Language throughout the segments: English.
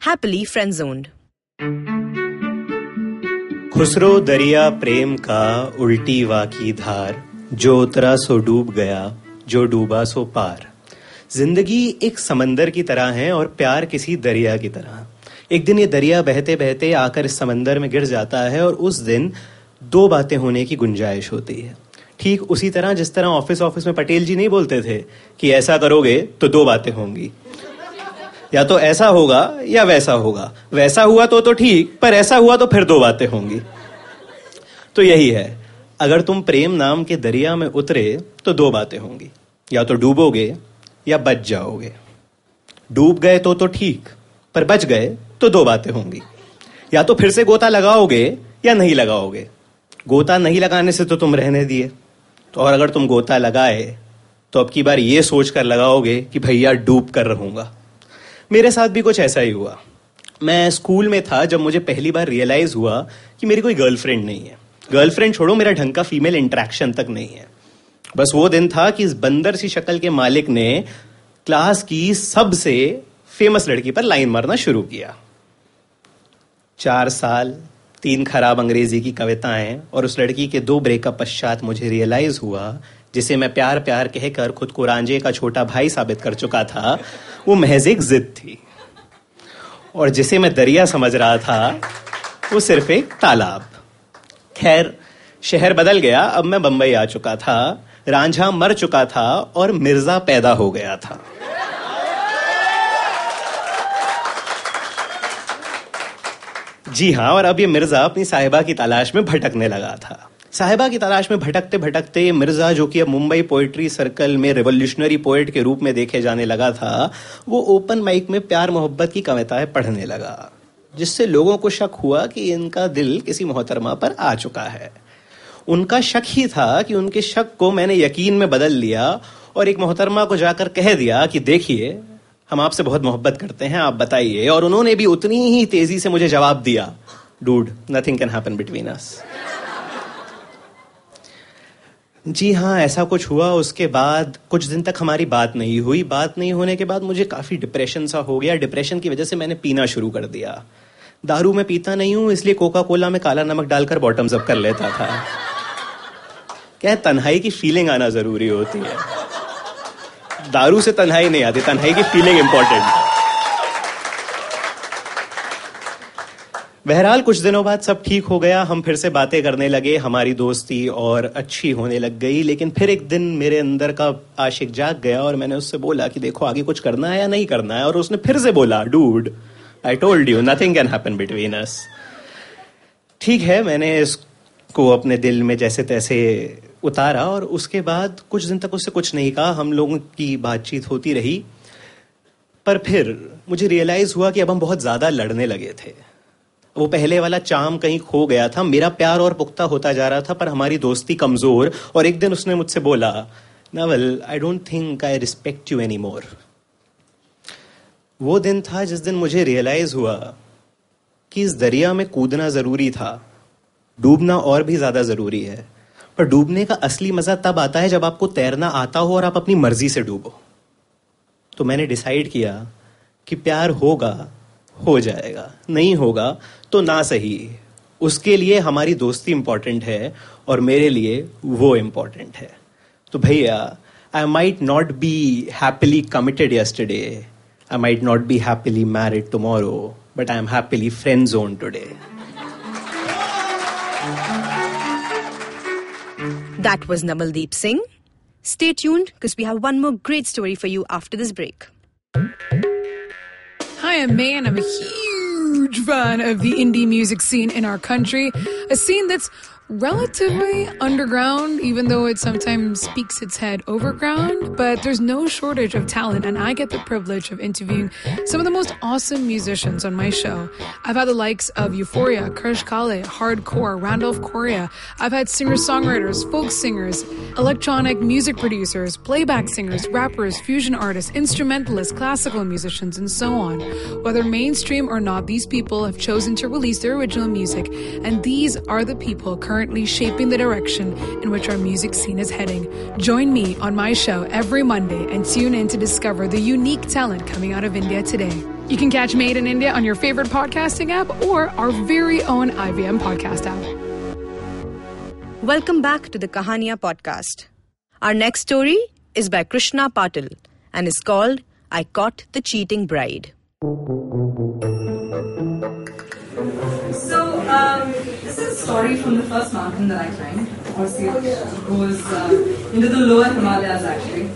Happily Friend Zoned. Khusro दरिया प्रेम का उल्टी वाकी धार, जो उतरा सो डूब गया, जो डूबा सो पार। ज़िंदगी एक समंदर की तरह है और प्यार किसी दरिया की तरह। एक दिन ये दरिया बहते बहते आकर इस समंदर में गिर जाता है और उस दिन दो बातें होने की गुंजाइश होती है। ठीक उसी तरह जिस तरह ऑफ़िस ऑफ़िस में पटेल जी नहीं बोलते थे कि ऐसा करोगे तो दो बातें होंगी। या तो ऐसा होगा या वैसा होगा। वैसा हुआ तो तो ठीक, पर ऐसा हुआ तो फिर दो बातें होंगी। तो यही है, अगर तुम प्रेम नाम के दरिया में उतरे तो दो बातें होंगी। या तो डूबोगे, या बच जाओगे। डूब गए तो तो ठीक, पर बच गए तो दो बातें होंगी। या तो फिर से गोता लगाओगे, या नहीं लगाओगे। गोता नहीं लगाने से तो तुम रहने दिए। तो और अगर तुम गोता लगाए तो अब की बार ये सोच कर लगाओगे कि भैया डूब कर रहूँगा। मेरे साथ भी कुछ ऐसा ही हुआ। मैं स्कूल में था जब मुझे पहली बार रियलाइज़ हुआ कि मेरी कोई गर्लफ्रेंड नहीं है। गर्लफ्रेंड छोड़ो, मेरा ढंग का फीमेल इंटरेक्शन तक नहीं है। बस वो दिन था कि इस बंदर सी शक्ल के मालिक ने क्लास की सबसे फ़ेमस लड़की पर लाइन मारना शुरू किया। चार साल, तीन खराब अंग्रेज़ी की कविताएँ और उस लड़की के दो ब्रेकअप पश्चात मुझे रियलाइज़ हुआ जिसे मैं प्यार प्यार कहकर खुद को रांझे का छोटा भाई साबित कर चुका था, वो महज एक जिद थी। और जिसे मैं दरिया समझ रहा था, वो सिर्फ़ एक तालाब। खैर, शहर बदल गया, अब मैं बंबई आ चुका था, रांझा मर चुका था और मिर्ज़ा पैदा हो गया था। जी हाँ और अब ये मिर्ज़ा अपनी साहिबा की तलाश में भटकने लगा था। साहिबा की तलाश में भटकते भटकते मिर्ज़ा, जो कि अब मुंबई पोएट्री सर्कल में रेवोल्यूशनरी पोएट के रूप में देखे जाने लगा था, वो ओपन माइक में प्यार मोहब्बत की कविताएँ पढ़ने लगा, जिससे लोगों को शक हुआ कि इनका दिल किसी मोहतरमा पर आ चुका है। उनका शक ही था कि उनके शक को मैंने यकीन में बदल लिया और एक मोहतरमा को जाकर कह दिया कि देखिए, हम आपसे बहुत मोहब्बत करते हैं, आप बताइए। और उन्होंने भी उतनी ही तेज़ी से मुझे जवाब दिया dude nothing can happen between us जी हाँ ऐसा कुछ हुआ, उसके बाद कुछ दिन तक हमारी बात नहीं हुई। बात नहीं होने के बाद मुझे काफ़ी डिप्रेशन सा हो गया। डिप्रेशन की वजह से मैंने पीना शुरू कर दिया। दारू में पीता नहीं हूँ, इसलिए कोका कोला में काला नमक डालकर बॉटम्स अप कर लेता था। क्या तन्हाई की फीलिंग आना ज़रूरी होती है? दारू से तन्हाई नहीं आती, तन्हाई की फीलिंग इंपॉर्टेंट है। बहरहाल, कुछ दिनों बाद सब ठीक हो गया। हम फिर से बातें करने लगे। हमारी दोस्ती और अच्छी होने लग गई, लेकिन फिर एक दिन मेरे अंदर का आशिक जाग गया और मैंने उससे बोला कि देखो, आगे कुछ करना है या नहीं करना है? और उसने फिर से बोला dude I told you nothing can happen between us ठीक है, मैंने इसको अपने दिल में जैसे तैसे उतारा और उसके बाद कुछ दिन तक उससे कुछ नहीं कहा। हम लोगों की बातचीत होती रही। पर फिर मुझे रियलाइज़ हुआ कि अब हम बहुत ज़्यादा लड़ने लगे थे। वो पहले वाला चाम कहीं खो गया था। मेरा प्यार और पुख्ता होता जा रहा था, पर हमारी दोस्ती कमज़ोर, और एक दिन उसने मुझसे बोला, Naval I don't think I respect you any more वो दिन था जिस दिन मुझे रियलाइज़ हुआ कि इस दरिया में कूदना ज़रूरी था। डूबना और भी ज़्यादा ज़रूरी है। पर डूबने का असली मज़ा तब आता है जब आपको तैरना आता हो और आप अपनी मर्ज़ी से डूबो। तो मैंने डिसाइड किया कि प्यार होगा हो जाएगा। नहीं होगा तो ना सही। उसके लिए हमारी दोस्ती इंपॉर्टेंट है और मेरे लिए वो इंपॉर्टेंट है। तो भैया I might not be happily committed yesterday I might not be happily married tomorrow but I am happily friend zone today That was Namaldeep Singh. Stay tuned because we have one more great story for you after this break. May, and I'm a huge fan of the indie music scene in our country. A scene that's relatively underground, even though it sometimes speaks its head overground. But there's no shortage of talent, and I get the privilege of interviewing some of the most awesome musicians on my show. I've had the likes of Euphoria, Krish Kale, Hardcore, Randolph Correa. I've had singer-songwriters, folk singers, electronic music producers, playback singers, rappers, fusion artists, instrumentalists, classical musicians, and so on. Whether mainstream or not, these people have chosen to release their original music, and these are the people currently shaping the direction in which our music scene is heading. Join me on my show every Monday and tune in to discover the unique talent coming out of India today. You can catch Made in India on your favorite podcasting app or our very own IVM podcast app. Welcome back to the Kahaniya podcast. Our next story is by Krishna Patil and is called I Caught the Cheating Bride. Story from the first mountain that I climbed. Obviously, it goes uh, into the lower Himalayas actually.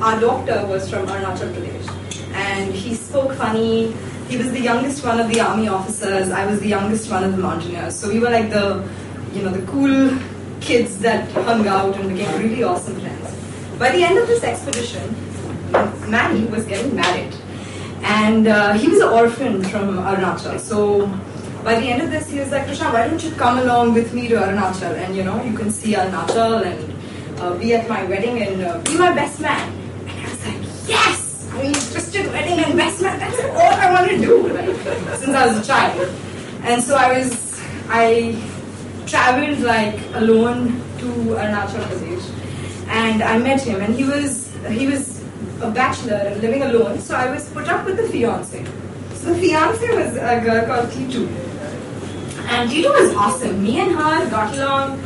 Our doctor was from Arunachal Pradesh and he spoke funny. He was the youngest one of the army officers. I was the youngest one of the mountaineers. So we were like the, you know, the cool kids that hung out and became really awesome friends. By the end of this expedition, Manny was getting married. And uh, he was an orphan from Arunachal. So by the end of this, he was like, Krishna, why don't you come along with me to Arunachal? And you know, you can see Arunachal and uh, be at my wedding and uh, be my best man. And I was like, yes! I mean, Christian wedding and best man, that's all I want to do? Since I was a child. And so I was, I traveled like alone to Arunachal Pradesh. And I met him and he was, he was a bachelor and living alone. So I was put up with the fiance. So fiance was a girl called Titu. And Titu was awesome. Me and her got along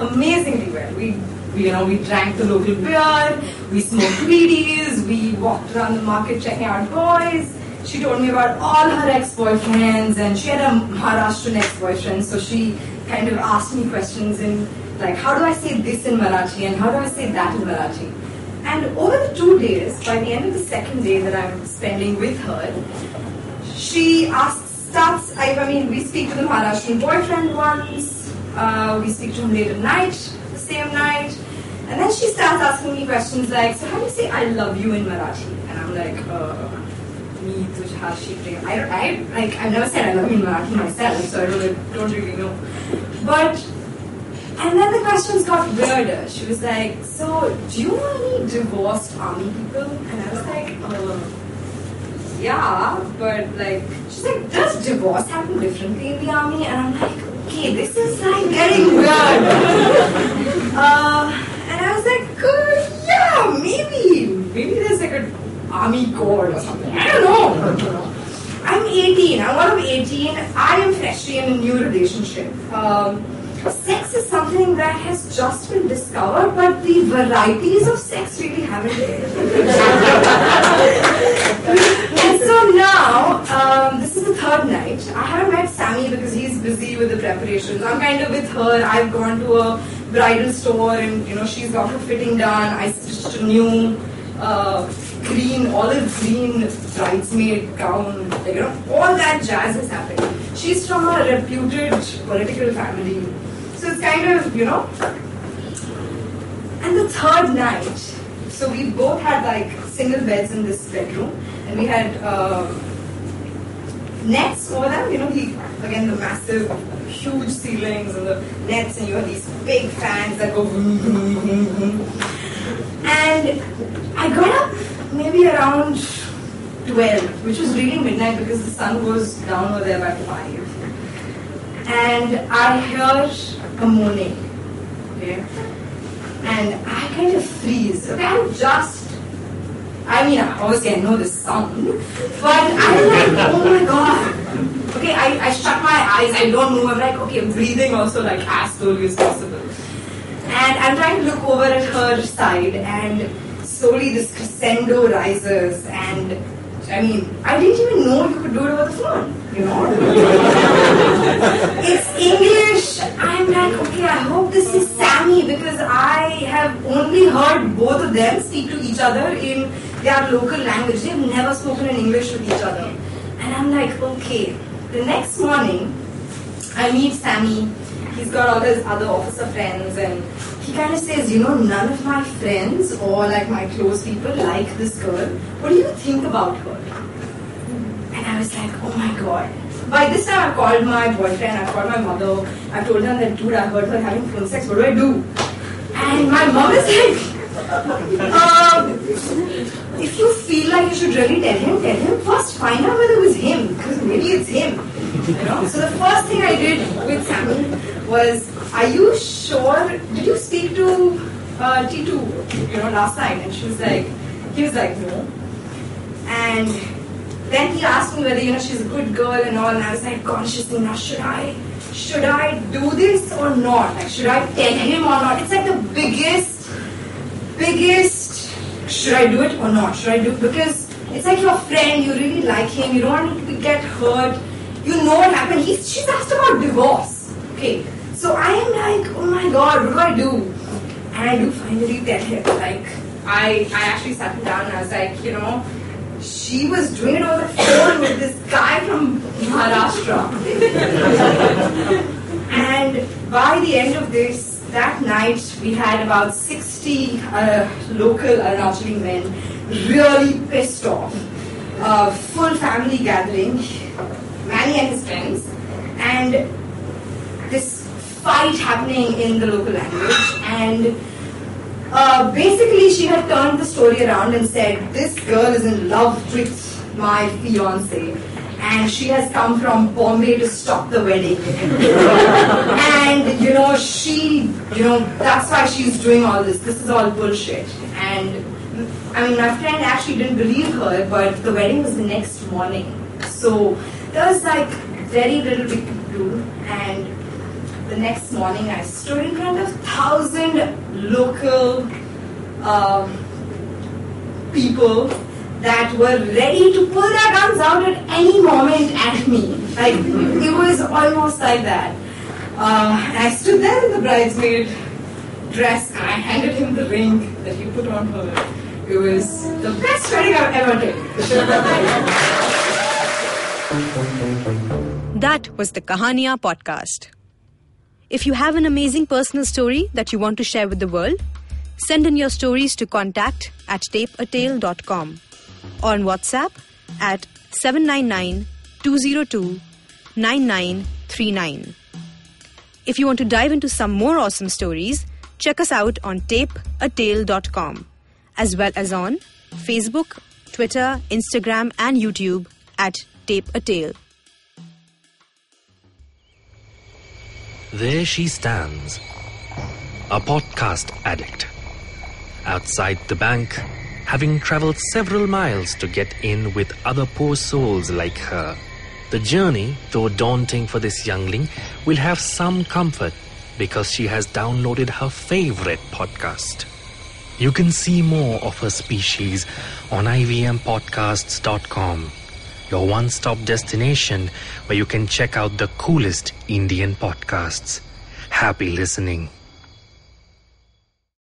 amazingly well. We, we, you know, we drank the local beer, we smoked weedies, we walked around the market checking out boys. She told me about all her ex-boyfriends, and she had a Maharashtrian ex-boyfriend, so she kind of asked me questions in like, how do I say this in Marathi and how do I say that in Marathi? And over the two days, by the end of the second day that I'm spending with her, she asks, starts, I, I mean, we speak to the Maharashtrian boyfriend once, uh, we speak to him late at night, the same night, and then she starts asking me questions like, so how do you say I love you in Marathi? And I'm like, uh, me, tujhashi. I, I, like, I've never said I love you in Marathi myself, so I don't, don't really know. But and then the questions got weirder. She was like, So, do you know any divorced army people? And I was like, uh, Yeah, but like, she's like, Does divorce happen differently in the army? And I'm like, Okay, this is like getting weird. uh, and I was like, uh, Yeah, maybe. Maybe there's like an army code or something. I don't know. I'm 18. I'm one of 18. I am freshly in a new relationship. Um, sex is something that has just been discovered, but the varieties of sex really haven't and so now, um, this is the third night. I haven't met Sammy because he's busy with the preparations. I'm kind of with her. I've gone to a bridal store and you know she's got her fitting done. I stitched a new uh, green, olive green bridesmaid gown. Like, you know, all that jazz is happening. She's from a reputed political family. So it's kind of, you know. And the third night, so we both had like single beds in this bedroom, and we had uh, nets over them. You know, again the massive, huge ceilings and the nets, and you have these big fans that go. And I got up maybe around 12, which was really midnight because the sun goes down over there by 5. And I heard a moaning. Okay? And I kind of freeze. Okay, I'm just, I mean, obviously I know the sound, but I'm like, oh my god. Okay, I, I shut my eyes, I don't move. I'm like, okay, I'm breathing also like as slowly as possible. And I'm trying to look over at her side, and slowly this crescendo rises. And I mean, I didn't even know you could do it over the phone, you know? it's English. I'm like, okay, I hope this is Sammy because I have only heard both of them speak to each other in their local language. They've never spoken in English with each other. And I'm like, okay. The next morning, I meet Sammy he's got all his other officer friends, and he kind of says, you know, none of my friends or like my close people like this girl. What do you think about her? And I was like, oh my god. By this time, I called my boyfriend, I called my mother, I told them that, dude, I heard her having phone sex, what do I do? And my mom is like, um, if you feel like you should really tell him, tell him first, find out whether it was him, because maybe it's him. You know? So the first thing I did with Samuel was, are you sure, did you speak to uh, Titu, you know, last night? And she was like, he was like, no. And then he asked me whether, you know, she's a good girl and all, and I was like consciously, now should I, should I do this or not? Like, should I tell him or not? It's like the biggest, biggest, should I do it or not? Should I do Because it's like your friend, you really like him, you don't want to get hurt, you know what happened. He's, she's asked about divorce. Okay, so I am like, oh my god, what do I do? And I do finally tell him, like, I, I actually sat him down and I was like, you know, she was doing it over the phone with this guy from Maharashtra. and by the end of this, that night, we had about 60 uh, local Arunachali men really pissed off. Uh, full family gathering, Manny and his friends, and this fight happening in the local language. And uh, basically, she had turned the story around and said, This girl is in love with my fiance. And she has come from Bombay to stop the wedding. and, you know, she, you know, that's why she's doing all this. This is all bullshit. And, I mean, my friend actually didn't believe her, but the wedding was the next morning. So, there was like very little we could do. And the next morning, I stood in front of thousand local um, people that were ready to pull their guns out at any moment at me. Like it was almost like that. Uh, I stood there in the bridesmaid dress and I handed him the ring that he put on her. It was the best wedding I've ever did. That was the Kahaniya podcast. If you have an amazing personal story that you want to share with the world, send in your stories to contact at tapeatale.com on WhatsApp at 799 202 9939. If you want to dive into some more awesome stories, check us out on tapeatale.com as well as on Facebook, Twitter, Instagram, and YouTube at Tape a Tale. There she stands, a podcast addict. Outside the bank, having traveled several miles to get in with other poor souls like her. The journey, though daunting for this youngling, will have some comfort because she has downloaded her favorite podcast. You can see more of her species on ivmpodcasts.com, your one stop destination where you can check out the coolest Indian podcasts. Happy listening.